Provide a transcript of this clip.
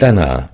在呢。